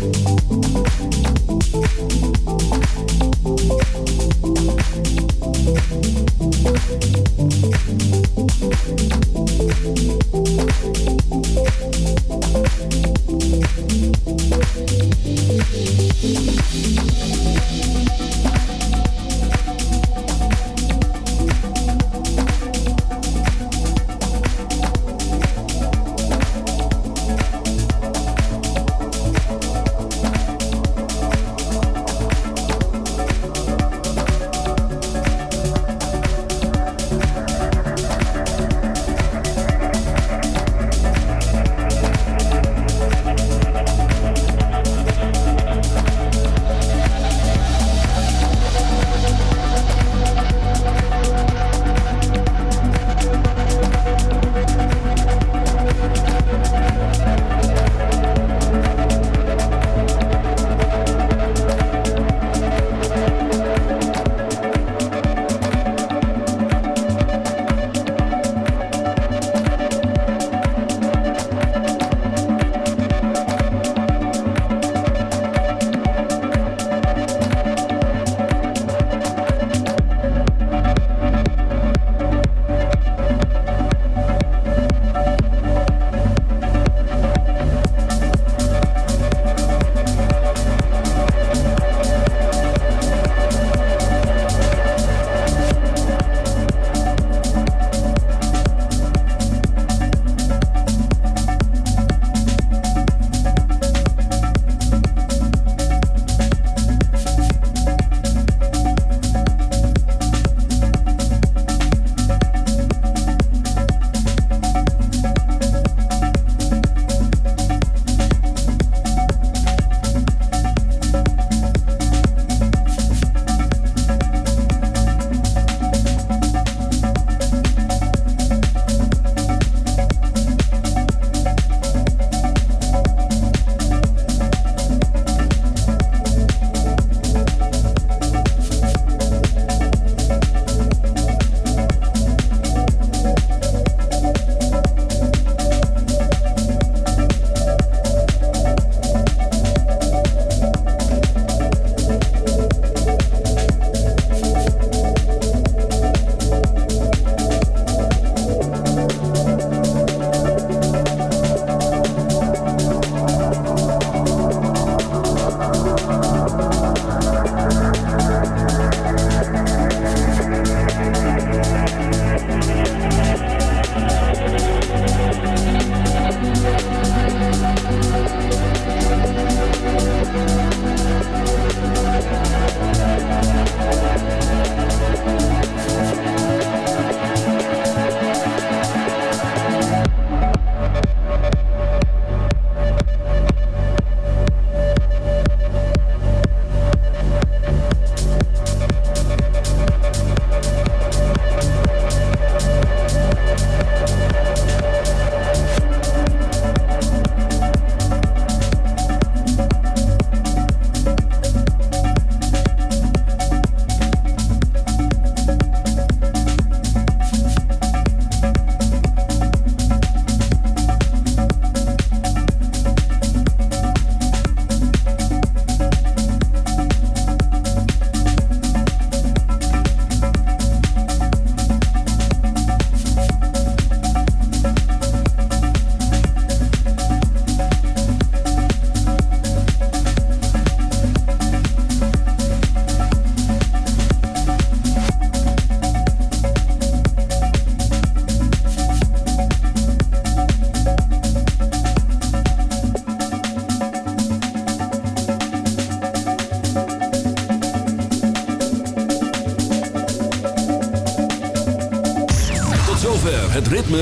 you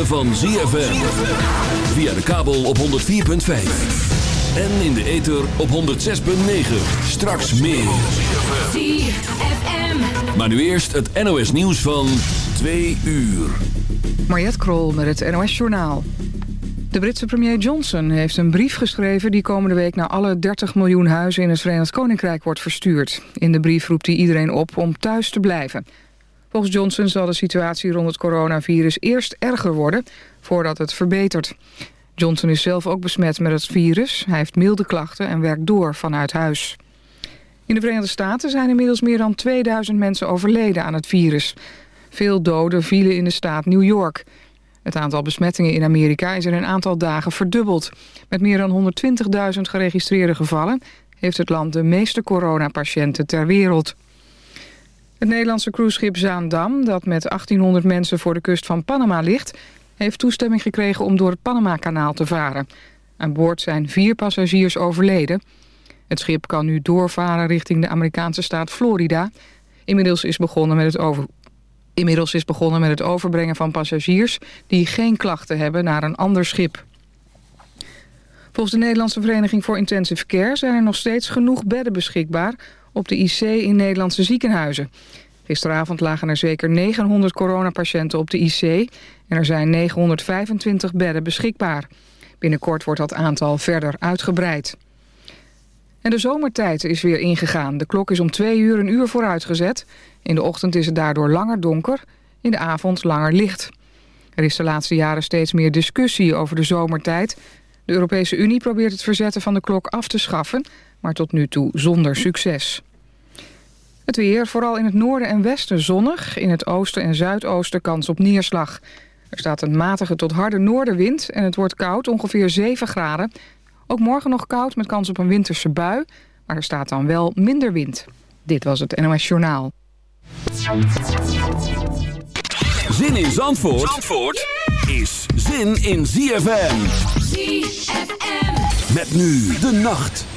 van ZFM. Via de kabel op 104.5. En in de ether op 106.9. Straks meer. ZFM. Maar nu eerst het NOS nieuws van 2 uur. Mariette Krol met het NOS Journaal. De Britse premier Johnson heeft een brief geschreven... die komende week naar alle 30 miljoen huizen in het Verenigd Koninkrijk wordt verstuurd. In de brief roept hij iedereen op om thuis te blijven... Volgens Johnson zal de situatie rond het coronavirus eerst erger worden voordat het verbetert. Johnson is zelf ook besmet met het virus. Hij heeft milde klachten en werkt door vanuit huis. In de Verenigde Staten zijn inmiddels meer dan 2000 mensen overleden aan het virus. Veel doden vielen in de staat New York. Het aantal besmettingen in Amerika is in een aantal dagen verdubbeld. Met meer dan 120.000 geregistreerde gevallen... heeft het land de meeste coronapatiënten ter wereld. Het Nederlandse cruiseschip Zaandam, dat met 1800 mensen voor de kust van Panama ligt... heeft toestemming gekregen om door het Panama-kanaal te varen. Aan boord zijn vier passagiers overleden. Het schip kan nu doorvaren richting de Amerikaanse staat Florida. Inmiddels is begonnen met het over... Inmiddels is begonnen met het overbrengen van passagiers... die geen klachten hebben naar een ander schip. Volgens de Nederlandse Vereniging voor Intensive Care... zijn er nog steeds genoeg bedden beschikbaar op de IC in Nederlandse ziekenhuizen. Gisteravond lagen er zeker 900 coronapatiënten op de IC... en er zijn 925 bedden beschikbaar. Binnenkort wordt dat aantal verder uitgebreid. En de zomertijd is weer ingegaan. De klok is om twee uur een uur vooruitgezet. In de ochtend is het daardoor langer donker, in de avond langer licht. Er is de laatste jaren steeds meer discussie over de zomertijd. De Europese Unie probeert het verzetten van de klok af te schaffen... maar tot nu toe zonder succes. Het weer, vooral in het noorden en westen zonnig. In het oosten en zuidoosten kans op neerslag. Er staat een matige tot harde noordenwind en het wordt koud, ongeveer 7 graden. Ook morgen nog koud met kans op een winterse bui, maar er staat dan wel minder wind. Dit was het NOS Journaal. Zin in Zandvoort, Zandvoort is zin in ZFM. ZFM. Met nu de nacht.